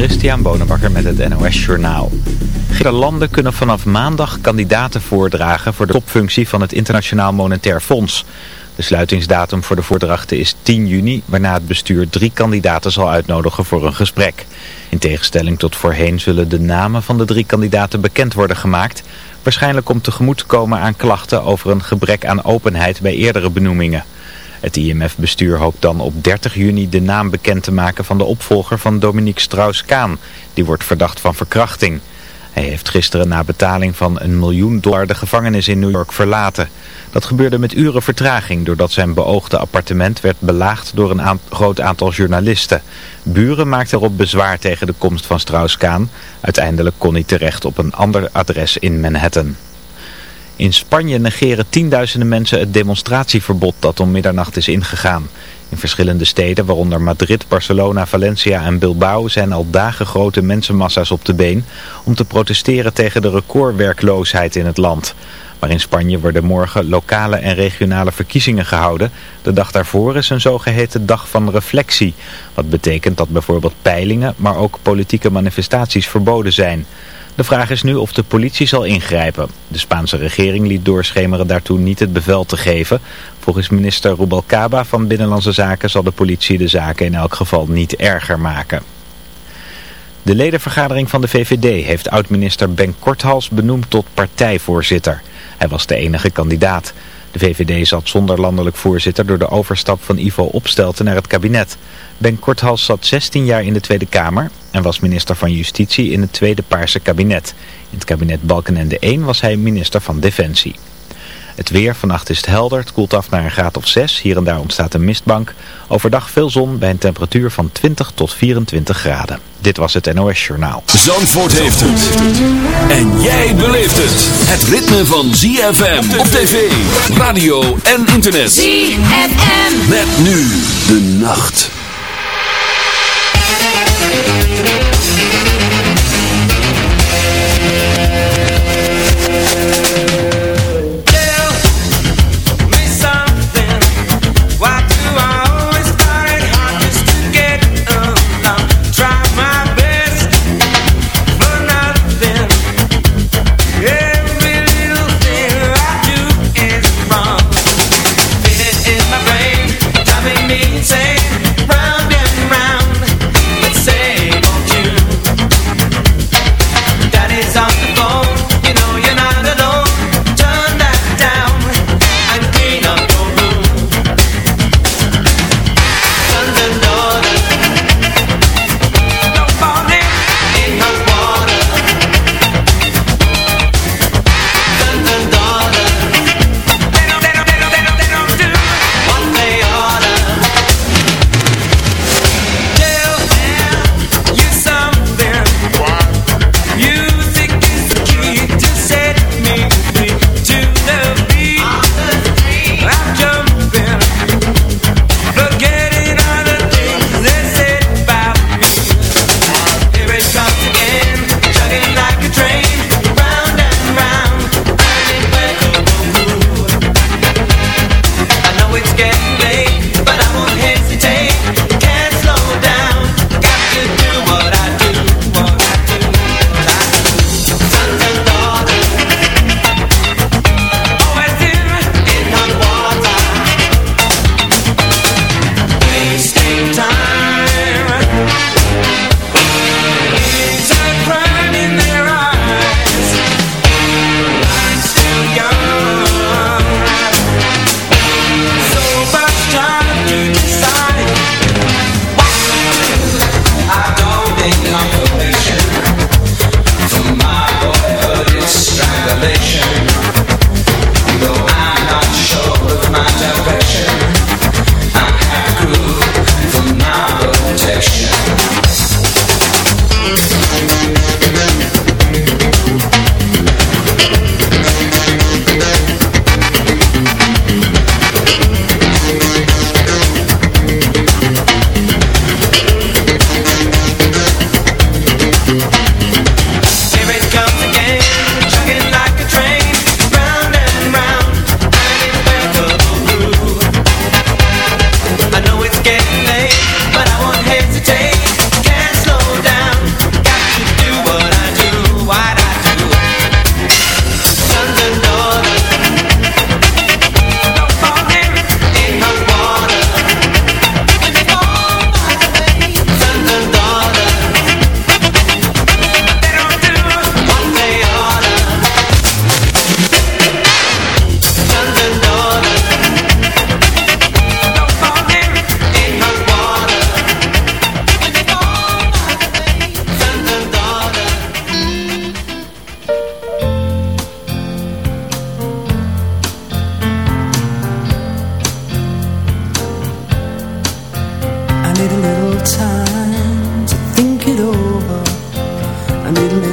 Christian Bonenbakker met het NOS Journaal. De landen kunnen vanaf maandag kandidaten voordragen voor de topfunctie van het Internationaal Monetair Fonds. De sluitingsdatum voor de voordrachten is 10 juni, waarna het bestuur drie kandidaten zal uitnodigen voor een gesprek. In tegenstelling tot voorheen zullen de namen van de drie kandidaten bekend worden gemaakt, waarschijnlijk om tegemoet te komen aan klachten over een gebrek aan openheid bij eerdere benoemingen. Het IMF-bestuur hoopt dan op 30 juni de naam bekend te maken van de opvolger van Dominique Strauss-Kaan. Die wordt verdacht van verkrachting. Hij heeft gisteren na betaling van een miljoen dollar de gevangenis in New York verlaten. Dat gebeurde met uren vertraging doordat zijn beoogde appartement werd belaagd door een groot aantal journalisten. Buren maakten erop bezwaar tegen de komst van Strauss-Kaan. Uiteindelijk kon hij terecht op een ander adres in Manhattan. In Spanje negeren tienduizenden mensen het demonstratieverbod dat om middernacht is ingegaan. In verschillende steden, waaronder Madrid, Barcelona, Valencia en Bilbao, zijn al dagen grote mensenmassa's op de been om te protesteren tegen de recordwerkloosheid in het land. Maar in Spanje worden morgen lokale en regionale verkiezingen gehouden. De dag daarvoor is een zogeheten dag van reflectie. Wat betekent dat bijvoorbeeld peilingen, maar ook politieke manifestaties verboden zijn. De vraag is nu of de politie zal ingrijpen. De Spaanse regering liet doorschemeren daartoe niet het bevel te geven. Volgens minister Rubalcaba van Binnenlandse Zaken zal de politie de zaken in elk geval niet erger maken. De ledenvergadering van de VVD heeft oud-minister Ben Korthals benoemd tot partijvoorzitter. Hij was de enige kandidaat. De VVD zat zonder landelijk voorzitter door de overstap van Ivo Opstelten naar het kabinet. Ben Korthals zat 16 jaar in de Tweede Kamer en was minister van Justitie in het Tweede Paarse kabinet. In het kabinet Balkenende 1 was hij minister van Defensie. Het weer, vannacht is het helder, het koelt af naar een graad of 6. Hier en daar ontstaat een mistbank. Overdag veel zon bij een temperatuur van 20 tot 24 graden. Dit was het NOS Journaal. Zandvoort heeft het. En jij beleeft het. Het ritme van ZFM op tv, radio en internet. ZFM. Met nu de nacht.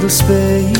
Space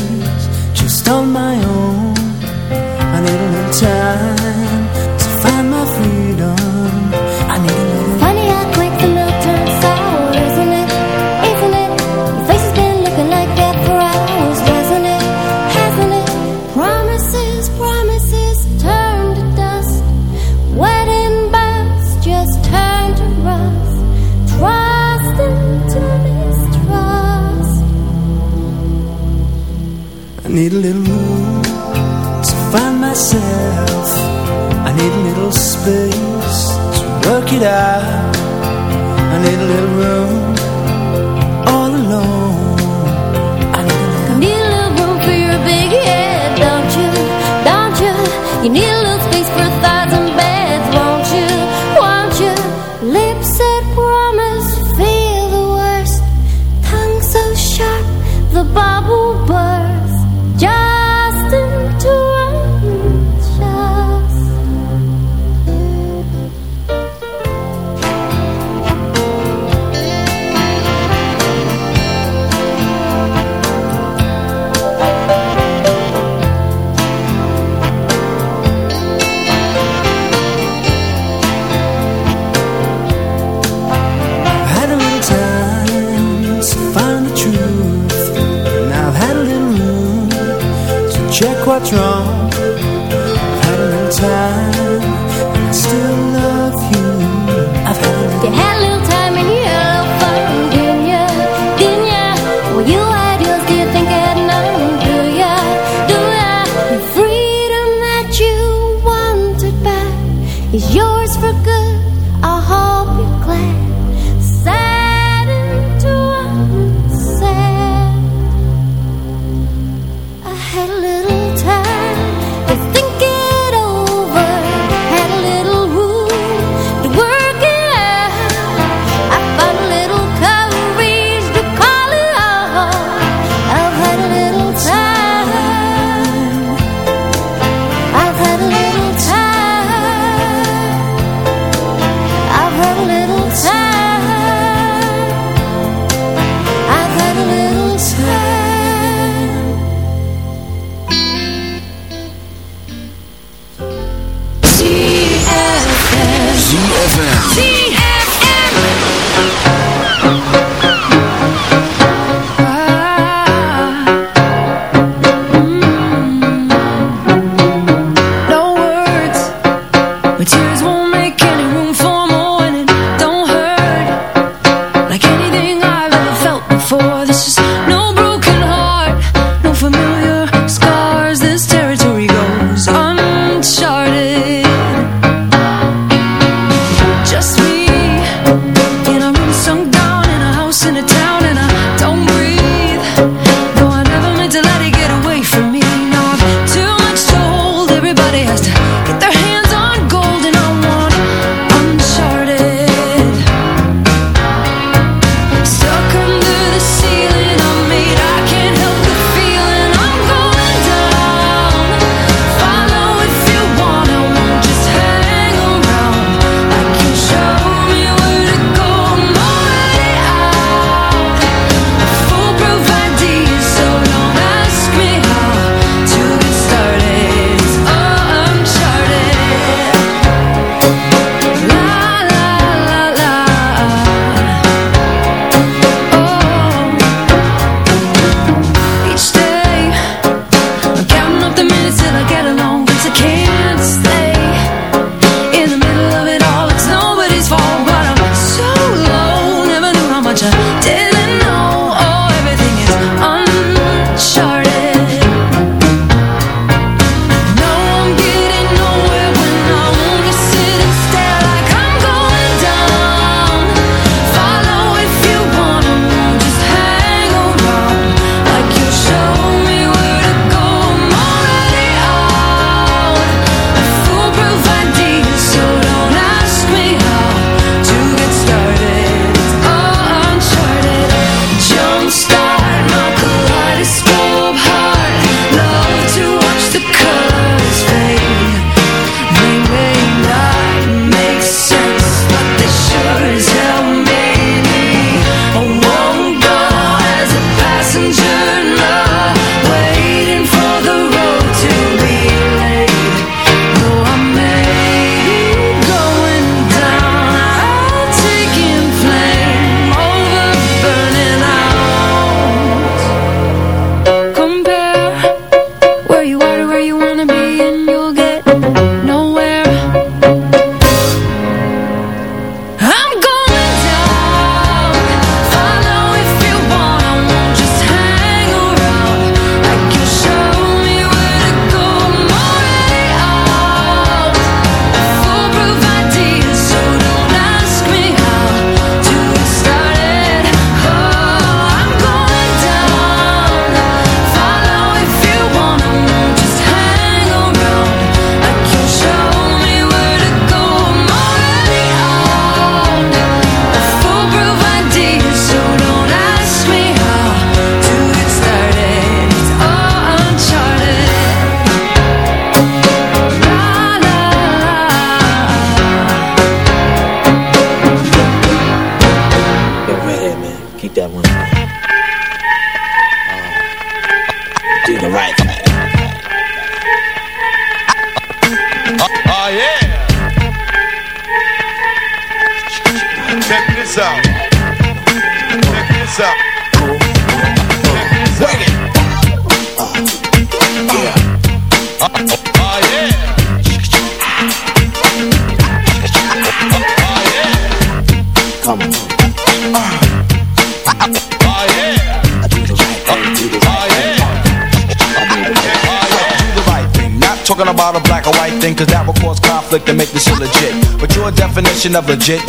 definition of legit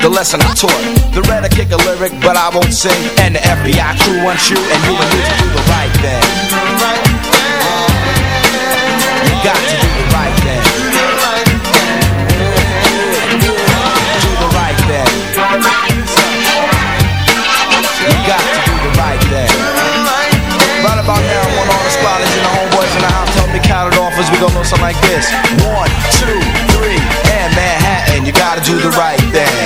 the lesson I taught. The red I kick a lyric, but I won't sing. And the FBI crew wants you, and you will need to do the right thing. You got to do the right thing. Do the right thing. You got to do the right thing. Right about now, I want all the spotters and the homeboys in the house to help me count it off as we go know something like this. One, two, three, and Manhattan, you gotta do the right thing.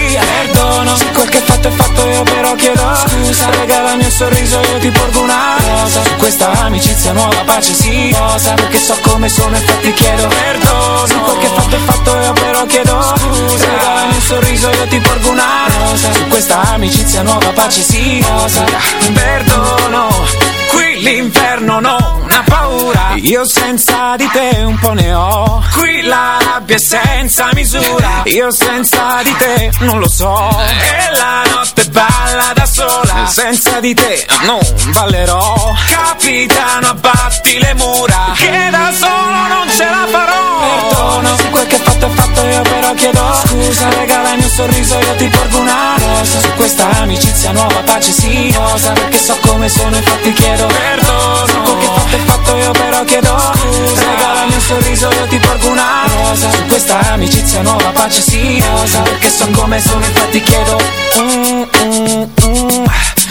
Perdono. Se quel che fatto è fatto io però chiedo Scusa. Regalami un sorriso io ti porgo una rosa. Su questa amicizia nuova pace sì. Rosa. Perché so come sono infatti chiedo perdono. Se quel che fatto è fatto io però chiedo Scusa. Regalami un sorriso io ti porgo una rosa. Su questa amicizia nuova pace sì. Rosa. Perdono Qui l'inferno non ha paura. Io senza di te un po' ne ho. Qui la rabbia è senza misura. Io senza di te non lo so. E la notte balla da sola. Senza di te non ballerò. Capitano abbatti le mura Che da solo non ce la farò. Perdono. Se quel che fatto è fatto io però chiedo Scusa. Regalami un sorriso io ti porgo una rosa. Su questa amicizia nuova pace sì Rosa Perché so come sono infatti chiedo perdono. Se quel che fatto è fatto io però chiedo Scusa. Regalami un sorriso io ti porgo una rosa. Su questa amicizia nuova pace sì Rosa Perché so come sono infatti chiedo mm, mm, mm.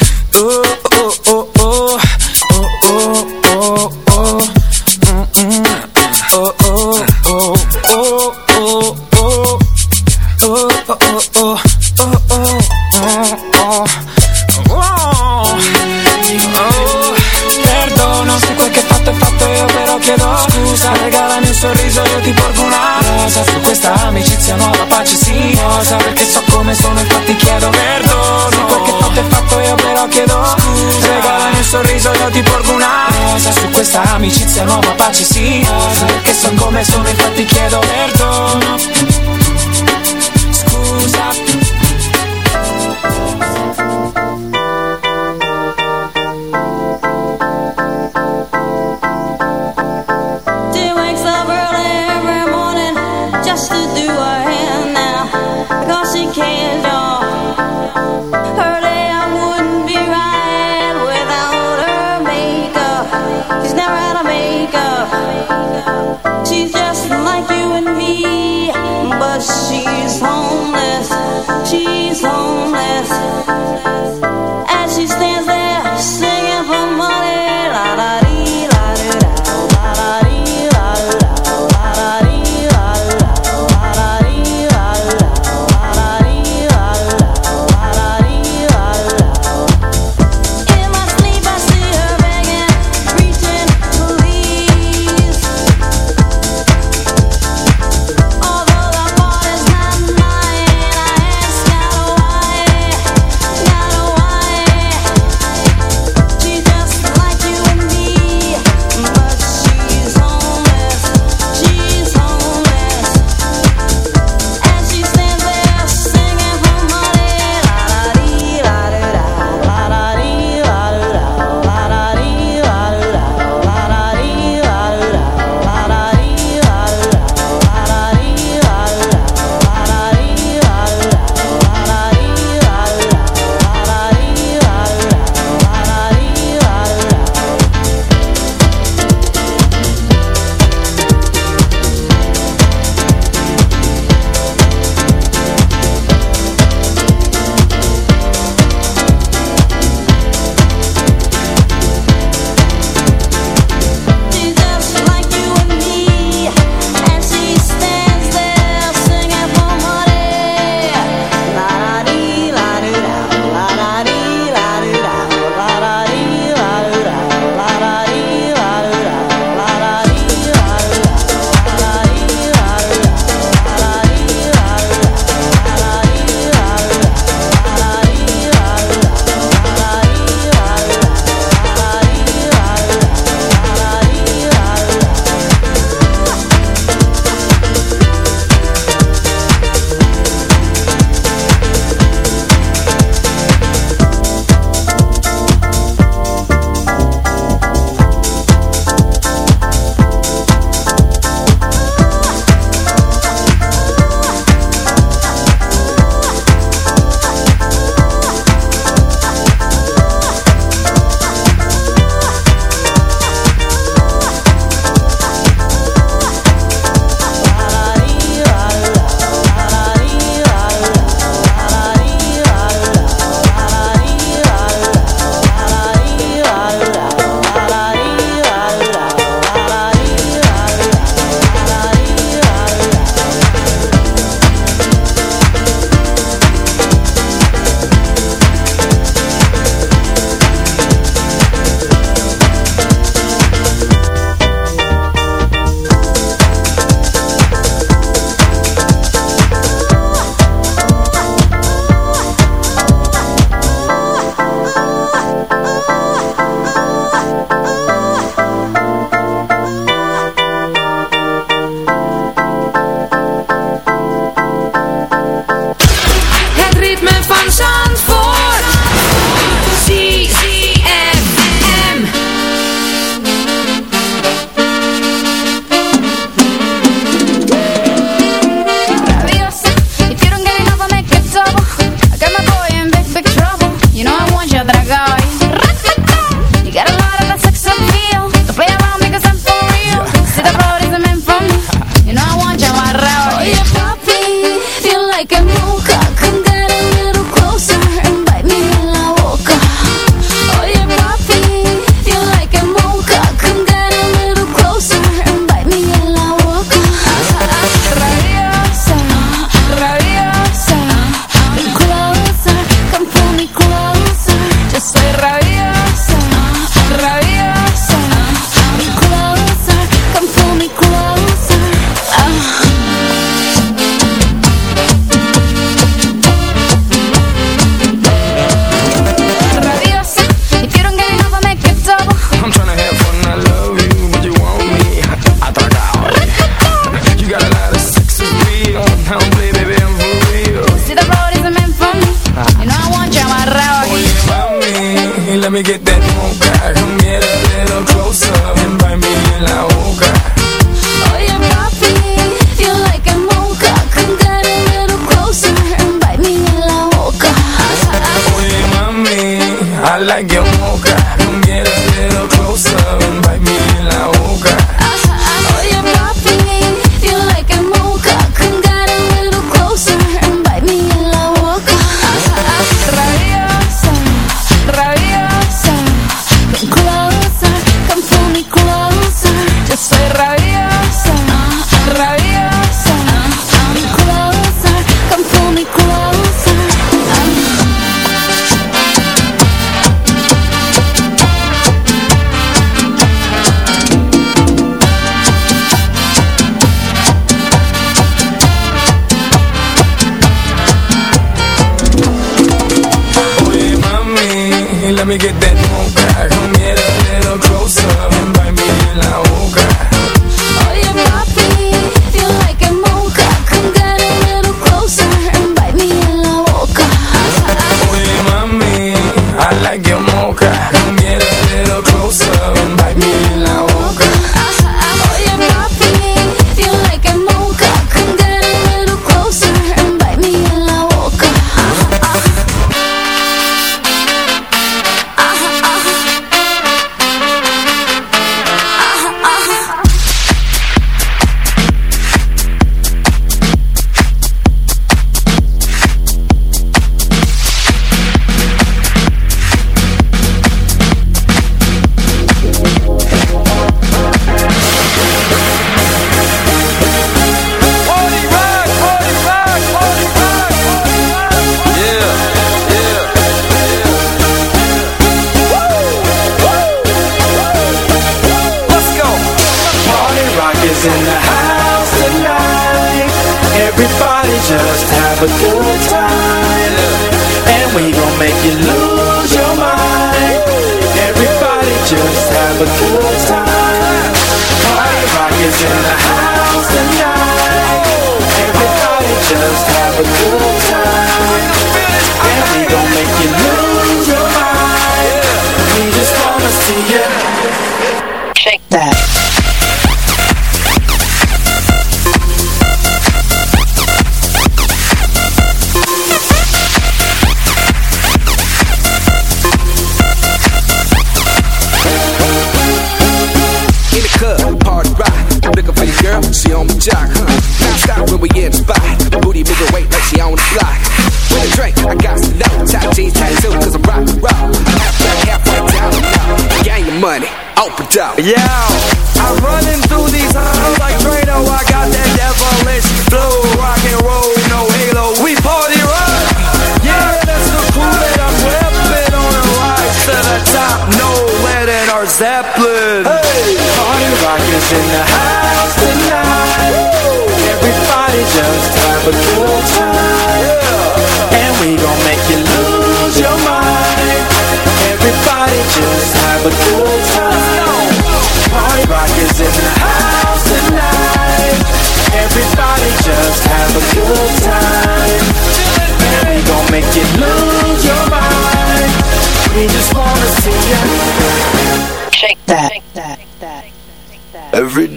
Let me get.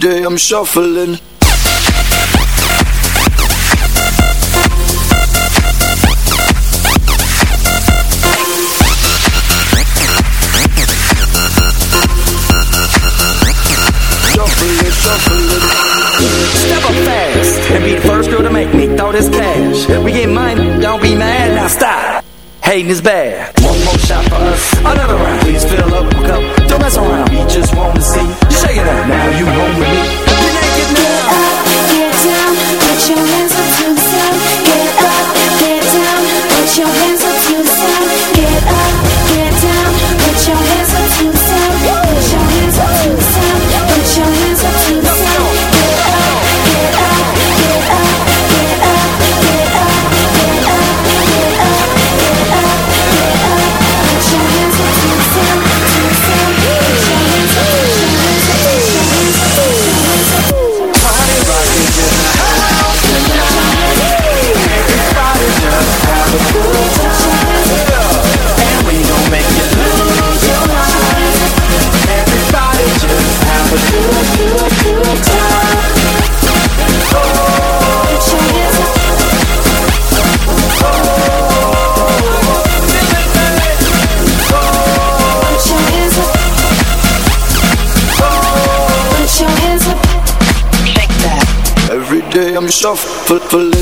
day I'm shuffling and be the first girl to make me throw this cash. We get money, don't be mad, now stop hating's bad. One more shot for us, another round. Please fill up my cup, don't mess around. We just want to see you shake it up. Now you home with me. Stof, put, put.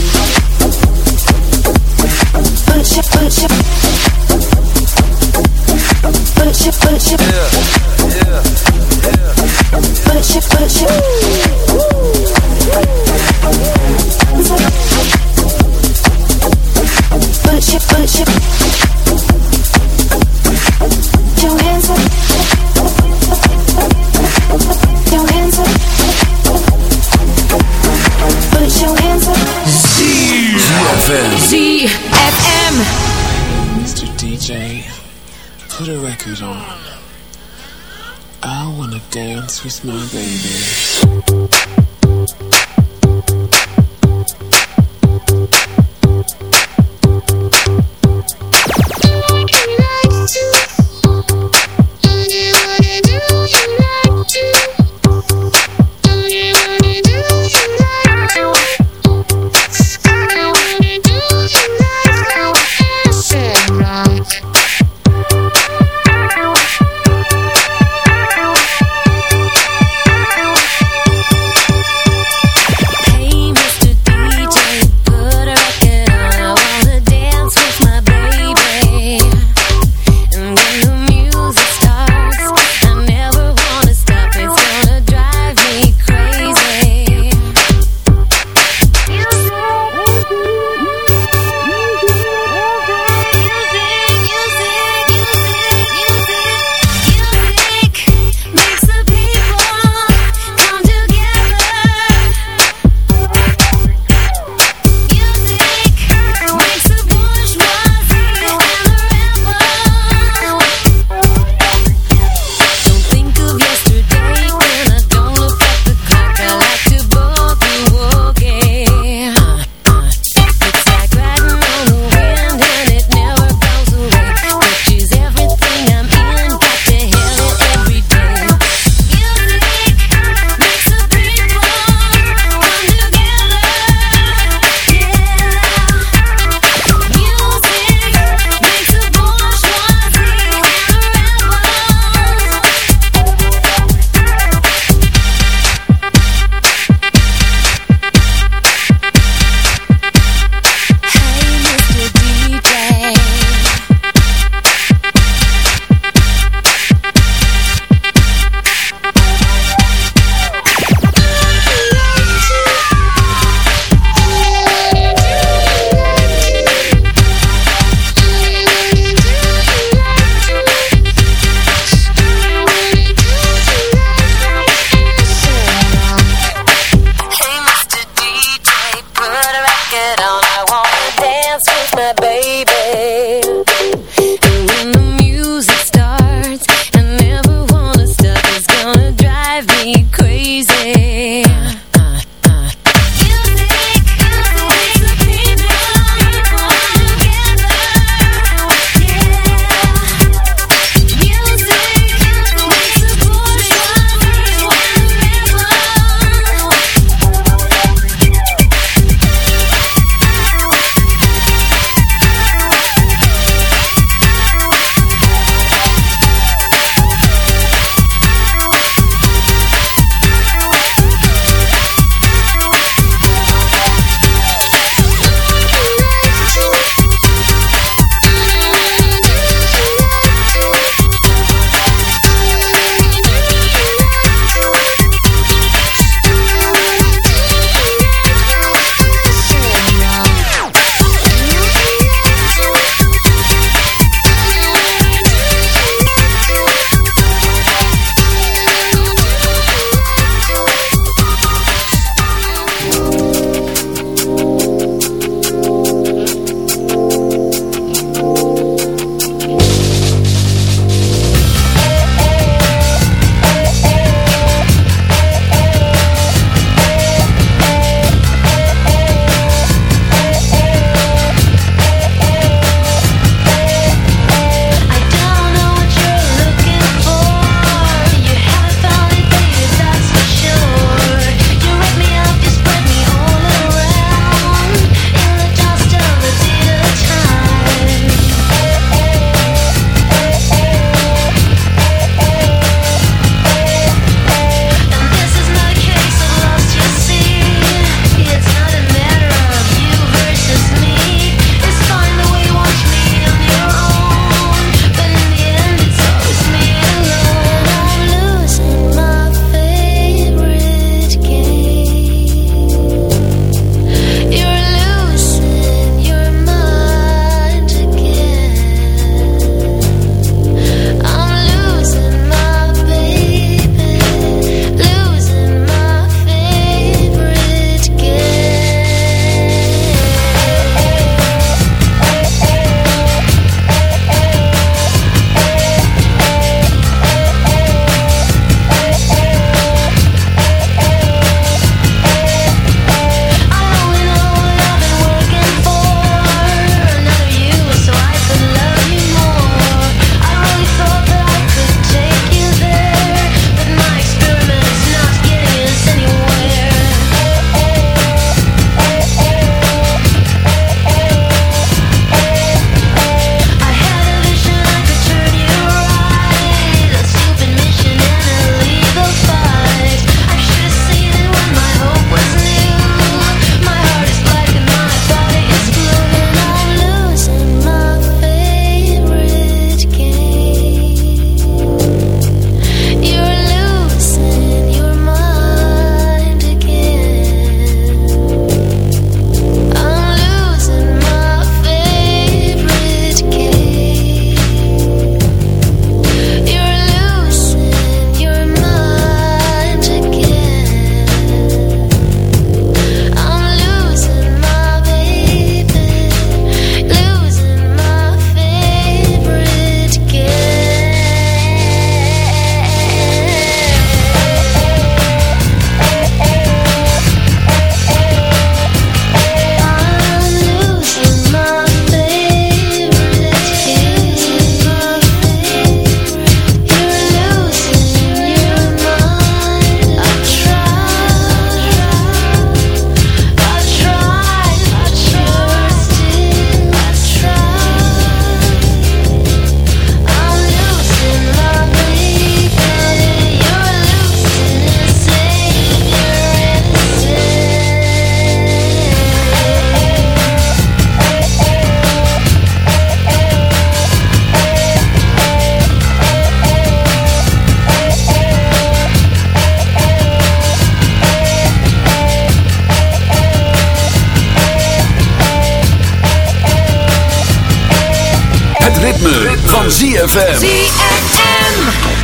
ZFM. ZFM.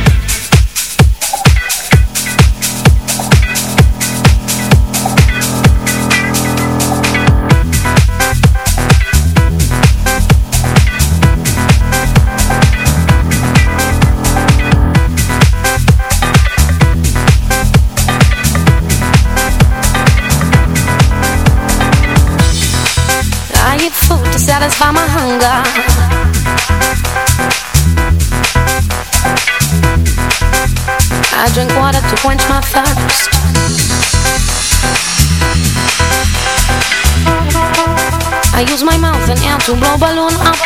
Satisfy my hunger I drink water to quench my thirst. I use my mouth and air to blow balloon up.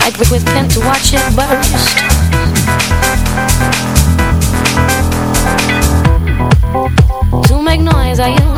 I prick with pen to watch it burst. To make noise, I use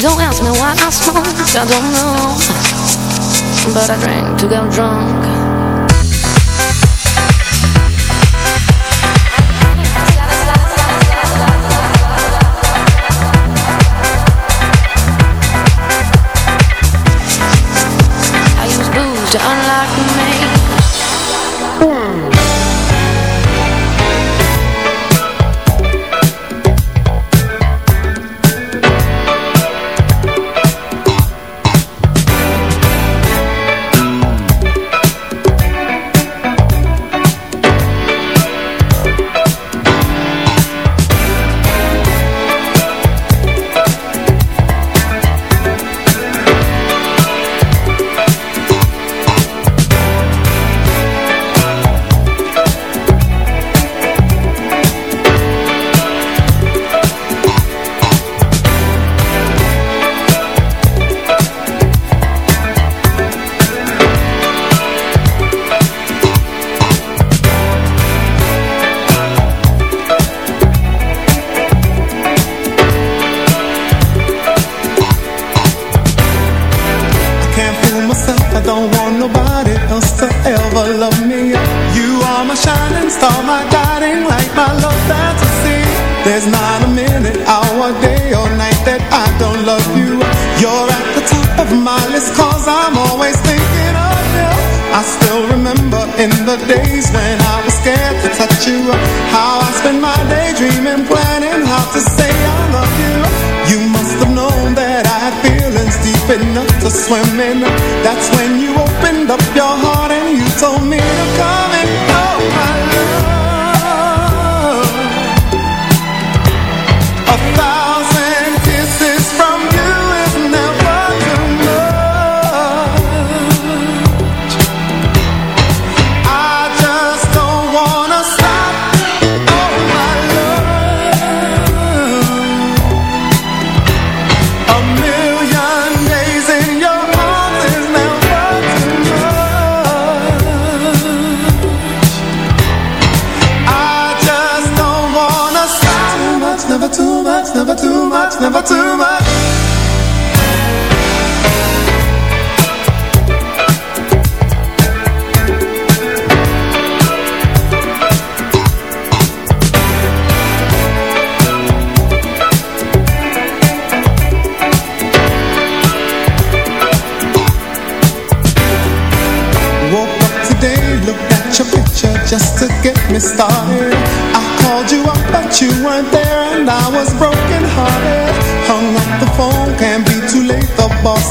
Don't ask me why I smoke, I don't know, but I drink to get drunk.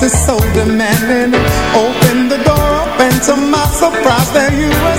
so demanding. Open the door, open to my surprise. There you are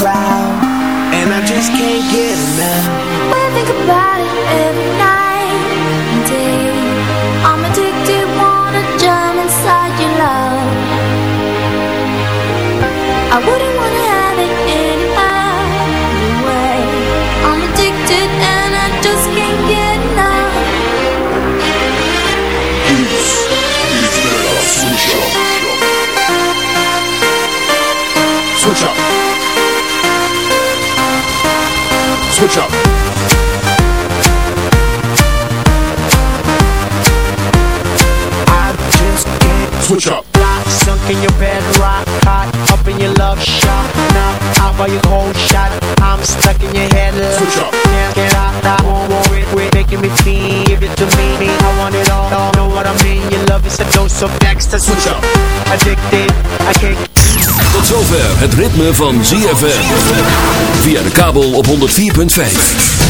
Cloud. And I just can't get enough. When I think about it every night Switch up. Rock, sunk in your bed, rock hot, up in your love shot. Now, out by your cold shot, I'm stuck in your head. Switch up. Can't get out, I won't worry, quit making me feel. Give it to me, I want it all. all. Know what I mean? Your love is a dose of next Switch up. Addicted, I can't Tot zover het ritme van ZFM. Via de kabel op 104.5.